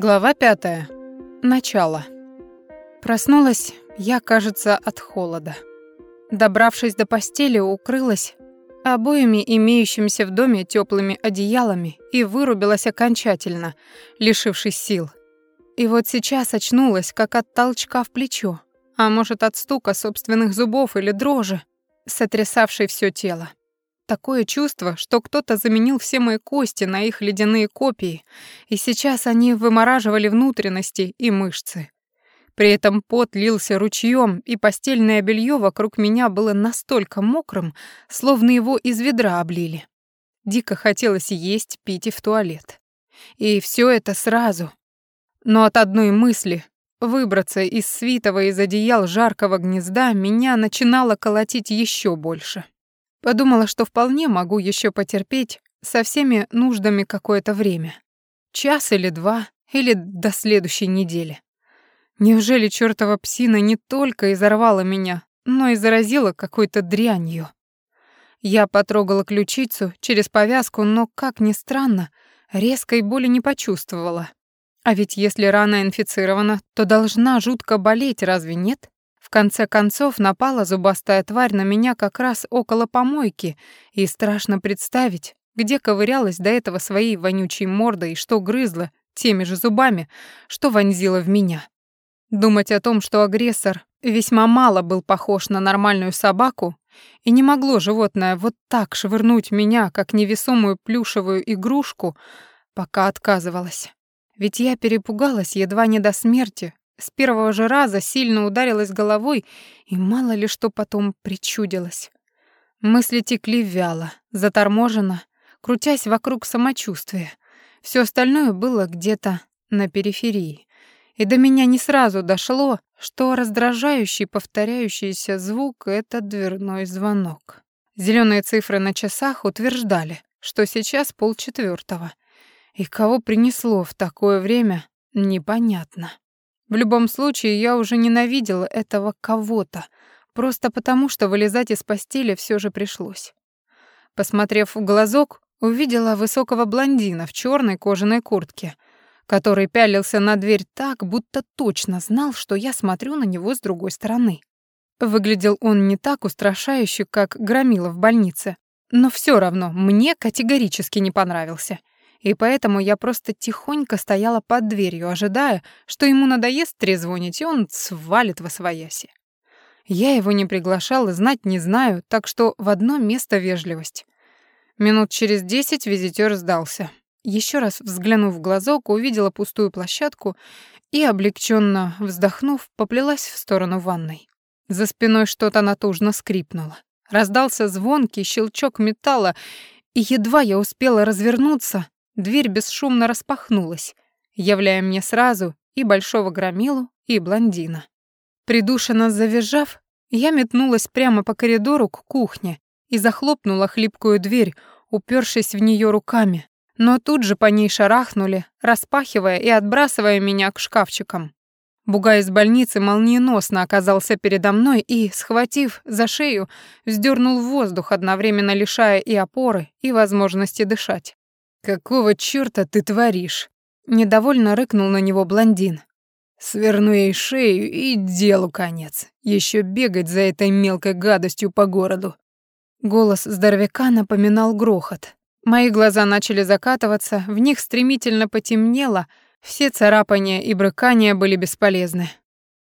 Глава пятая. Начало. Проснулась я, кажется, от холода. Добравшись до постели, укрылась обоими имеющимися в доме теплыми одеялами и вырубилась окончательно, лишившись сил. И вот сейчас очнулась, как от толчка в плечо, а может, от стука собственных зубов или дрожи, сотрясавшей все тело. Такое чувство, что кто-то заменил все мои кости на их ледяные копии, и сейчас они вымораживали внутренности и мышцы. При этом пот лился ручьем, и постельное белье вокруг меня было настолько мокрым, словно его из ведра облили. Дико хотелось есть, пить и в туалет. И все это сразу. Но от одной мысли выбраться из свитого из одеял жаркого гнезда меня начинало колотить еще больше. Подумала, что вполне могу еще потерпеть со всеми нуждами какое-то время. Час или два, или до следующей недели. Неужели чёртова псина не только изорвала меня, но и заразила какой-то дрянью? Я потрогала ключицу через повязку, но, как ни странно, резкой боли не почувствовала. А ведь если рана инфицирована, то должна жутко болеть, разве нет? В конце концов напала зубастая тварь на меня как раз около помойки, и страшно представить, где ковырялась до этого своей вонючей мордой и что грызла теми же зубами, что вонзила в меня. Думать о том, что агрессор весьма мало был похож на нормальную собаку, и не могло животное вот так швырнуть меня, как невесомую плюшевую игрушку, пока отказывалась. Ведь я перепугалась едва не до смерти, с первого же раза сильно ударилась головой, и мало ли что потом причудилось. Мысли текли вяло, заторможенно, крутясь вокруг самочувствия. Все остальное было где-то на периферии. И до меня не сразу дошло, что раздражающий повторяющийся звук — это дверной звонок. Зеленые цифры на часах утверждали, что сейчас полчетвертого. И кого принесло в такое время, непонятно. В любом случае, я уже ненавидела этого кого-то, просто потому, что вылезать из постели все же пришлось. Посмотрев в глазок, увидела высокого блондина в черной кожаной куртке, который пялился на дверь так, будто точно знал, что я смотрю на него с другой стороны. Выглядел он не так устрашающе, как громила в больнице, но все равно мне категорически не понравился — и поэтому я просто тихонько стояла под дверью, ожидая, что ему надоест трезвонить, и он свалит во свояси. Я его не приглашала, знать не знаю, так что в одно место вежливость. Минут через десять визитер сдался. Еще раз взглянув в глазок, увидела пустую площадку и, облегченно вздохнув, поплелась в сторону ванной. За спиной что-то натужно скрипнуло. Раздался звонкий щелчок металла, и едва я успела развернуться, Дверь бесшумно распахнулась, являя мне сразу и большого громилу, и блондина. Придушенно завизжав, я метнулась прямо по коридору к кухне и захлопнула хлипкую дверь, упершись в нее руками, но тут же по ней шарахнули, распахивая и отбрасывая меня к шкафчикам. Бугай из больницы молниеносно оказался передо мной и, схватив за шею, вздернул воздух, одновременно лишая и опоры, и возможности дышать. «Какого чёрта ты творишь?» Недовольно рыкнул на него блондин. «Сверну ей шею и делу конец. Ещё бегать за этой мелкой гадостью по городу». Голос здоровяка напоминал грохот. Мои глаза начали закатываться, в них стремительно потемнело, все царапания и брыкания были бесполезны.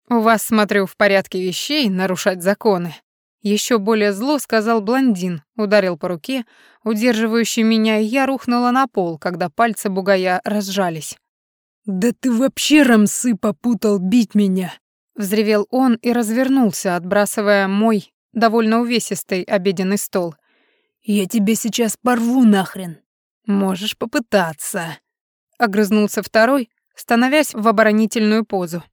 «У вас, смотрю, в порядке вещей нарушать законы», еще более зло сказал блондин, ударил по руке, удерживающей меня, и я рухнула на пол, когда пальцы бугая разжались. «Да ты вообще, Рамсы, попутал бить меня!» Взревел он и развернулся, отбрасывая мой довольно увесистый обеденный стол. «Я тебе сейчас порву нахрен!» «Можешь попытаться!» Огрызнулся второй, становясь в оборонительную позу.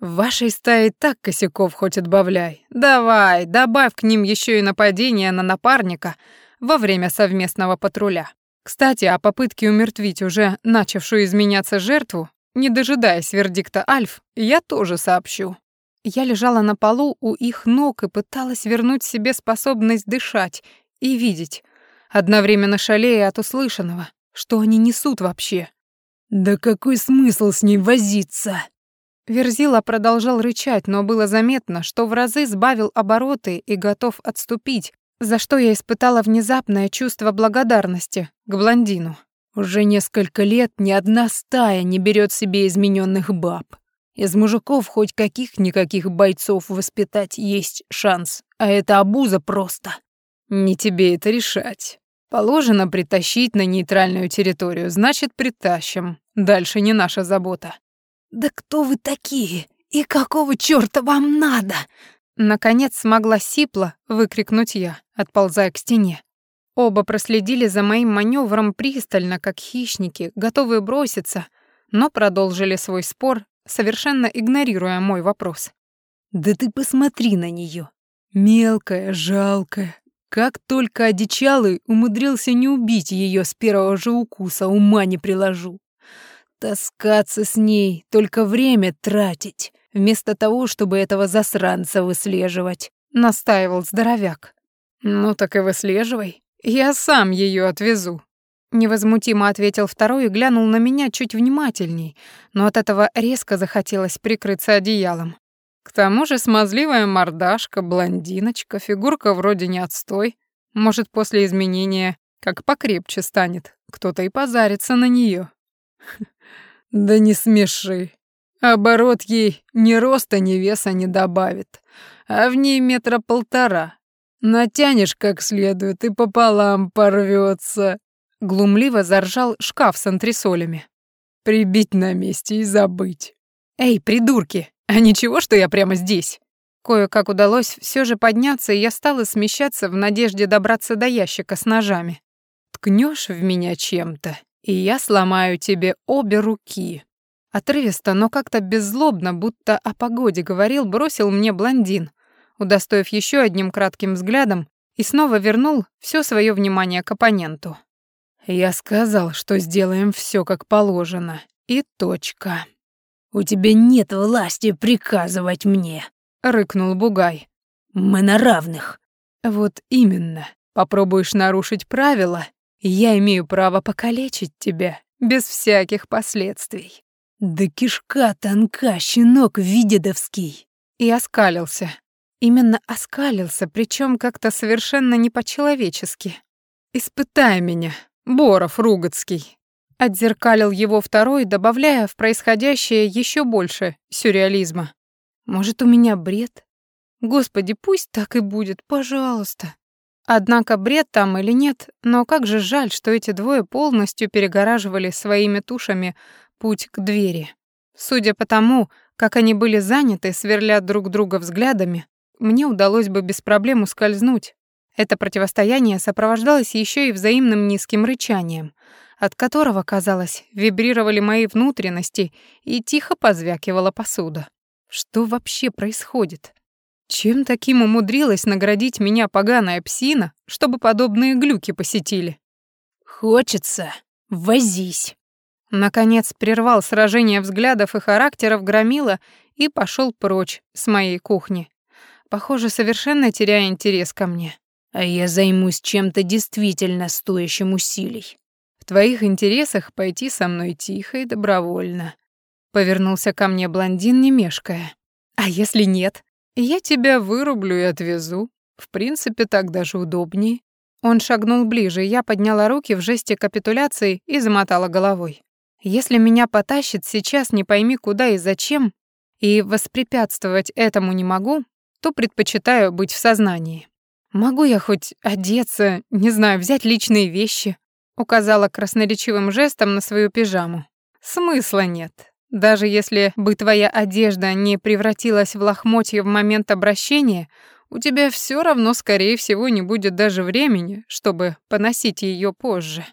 В вашей стае так косяков хоть отбавляй. Давай, добавь к ним еще и нападение на напарника во время совместного патруля. Кстати, о попытке умертвить уже начавшую изменяться жертву, не дожидаясь вердикта Альф, я тоже сообщу. Я лежала на полу у их ног и пыталась вернуть себе способность дышать и видеть, одновременно шалея от услышанного, что они несут вообще. «Да какой смысл с ней возиться?» Верзила продолжал рычать, но было заметно, что в разы сбавил обороты и готов отступить, за что я испытала внезапное чувство благодарности к блондину. Уже несколько лет ни одна стая не берет себе измененных баб. Из мужиков хоть каких-никаких бойцов воспитать есть шанс, а это обуза просто. Не тебе это решать. Положено притащить на нейтральную территорию, значит, притащим. Дальше не наша забота. Да кто вы такие? И какого чёрта вам надо? Наконец смогла сипло выкрикнуть я, отползая к стене. Оба проследили за моим маневром пристально, как хищники, готовые броситься, но продолжили свой спор, совершенно игнорируя мой вопрос. «Да ты посмотри на нее, Мелкая, жалкая. Как только одичалый умудрился не убить ее с первого же укуса, ума не приложу. Таскаться с ней, только время тратить, вместо того, чтобы этого засранца выслеживать», — настаивал здоровяк. «Ну так и выслеживай. Я сам ее отвезу», Невозмутимо ответил второй и глянул на меня чуть внимательней, но от этого резко захотелось прикрыться одеялом. К тому же смазливая мордашка, блондиночка, фигурка вроде не отстой. Может, после изменения как покрепче станет, кто-то и позарится на нее. Да не смеши. Оборот ей ни роста, ни веса не добавит, а в ней метра полтора. Натянешь как следует и пополам порвется. Глумливо заржал шкаф с антресолями. Прибить на месте и забыть. Эй, придурки, а ничего, что я прямо здесь? Кое-как удалось все же подняться, и я стала смещаться в надежде добраться до ящика с ножами. Ткнешь в меня чем-то, и я сломаю тебе обе руки. Отрывисто, но как-то беззлобно, будто о погоде говорил, бросил мне блондин, удостоив еще одним кратким взглядом, и снова вернул все свое внимание к оппоненту. Я сказал, что сделаем все как положено. И точка. У тебя нет власти приказывать мне, рыкнул Бугай. Мы на равных. Вот именно. Попробуешь нарушить правила, я имею право покалечить тебя без всяких последствий. Да кишка тонка, щенок видедовский. И оскалился. Именно оскалился, причем как-то совершенно не по-человечески. Испытай меня, Боров Ругацкий. Отзеркалил его второй, добавляя в происходящее еще больше сюрреализма. Может, у меня бред? Господи, пусть так и будет, пожалуйста. Однако бред там или нет, но как же жаль, что эти двое полностью перегораживали своими тушами путь к двери. Судя по тому, как они были заняты, сверля друг друга взглядами, мне удалось бы без проблем ускользнуть, это противостояние сопровождалось еще и взаимным низким рычанием, от которого, казалось, вибрировали мои внутренности и тихо позвякивала посуда. Что вообще происходит? Чем таким умудрилась наградить меня поганая псина, чтобы подобные глюки посетили? Хочется, возись. Наконец прервал сражение взглядов и характеров громила и пошел прочь с моей кухни. Похоже, совершенно теряя интерес ко мне а я займусь чем-то действительно стоящим усилий. В твоих интересах пойти со мной тихо и добровольно. Повернулся ко мне блондин, не мешкая. А если нет? Я тебя вырублю и отвезу. В принципе, так даже удобнее. Он шагнул ближе, я подняла руки в жесте капитуляции и замотала головой. Если меня потащит сейчас не пойми куда и зачем, и воспрепятствовать этому не могу, то предпочитаю быть в сознании. «Могу я хоть одеться, не знаю, взять личные вещи?» Указала красноречивым жестом на свою пижаму. «Смысла нет. Даже если бы твоя одежда не превратилась в лохмотье в момент обращения, у тебя все равно, скорее всего, не будет даже времени, чтобы поносить ее позже.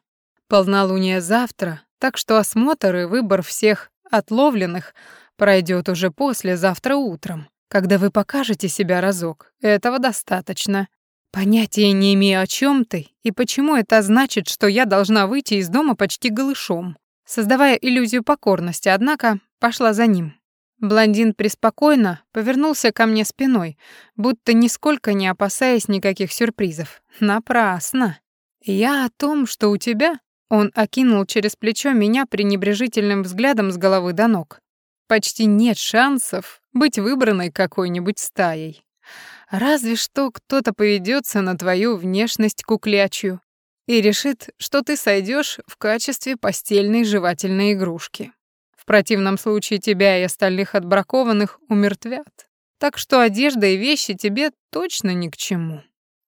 Полнолуние завтра, так что осмотр и выбор всех отловленных пройдет уже послезавтра утром, когда вы покажете себя разок. Этого достаточно. Понятия не имею, о чем ты и почему это значит, что я должна выйти из дома почти голышом. Создавая иллюзию покорности, однако пошла за ним. Блондин преспокойно повернулся ко мне спиной, будто нисколько не опасаясь никаких сюрпризов. Напрасно. Я о том, что у тебя Он окинул через плечо меня пренебрежительным взглядом с головы до ног. Почти нет шансов быть выбранной какой-нибудь стаей. Разве что кто-то поведется на твою внешность куклячью и решит, что ты сойдешь в качестве постельной жевательной игрушки. В противном случае тебя и остальных отбракованных умертвят. Так что одежда и вещи тебе точно ни к чему.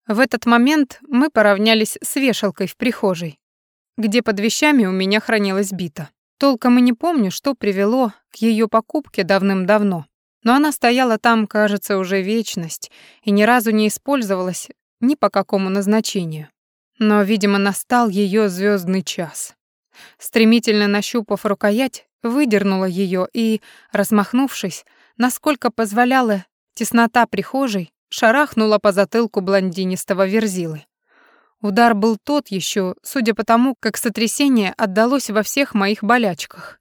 В этот момент мы поравнялись с вешалкой в прихожей, где под вещами у меня хранилась бита. Толком и не помню, что привело к ее покупке давным-давно. Но она стояла там, кажется, уже вечность и ни разу не использовалась ни по какому назначению. Но, видимо, настал ее звездный час. Стремительно нащупав рукоять, выдернула ее и, размахнувшись, насколько позволяла теснота прихожей, шарахнула по затылку блондинистого верзилы. Удар был тот еще, судя по тому, как сотрясение отдалось во всех моих болячках.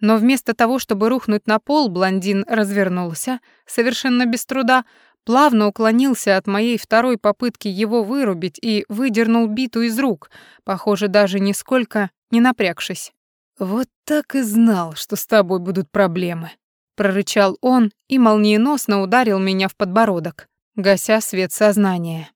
Но вместо того, чтобы рухнуть на пол, блондин развернулся, совершенно без труда, плавно уклонился от моей второй попытки его вырубить и выдернул биту из рук, похоже, даже нисколько не напрягшись. «Вот так и знал, что с тобой будут проблемы», — прорычал он и молниеносно ударил меня в подбородок, гася свет сознания.